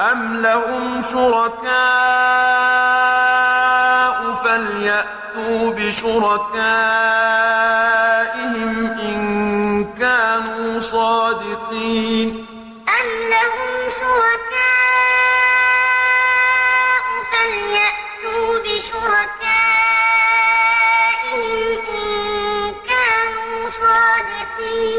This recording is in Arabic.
أم لهم شركاء فليأتوا بشركائهم إن كانوا صادقين أم لهم شركاء فليأتوا بشركائهم إن كانوا صادقين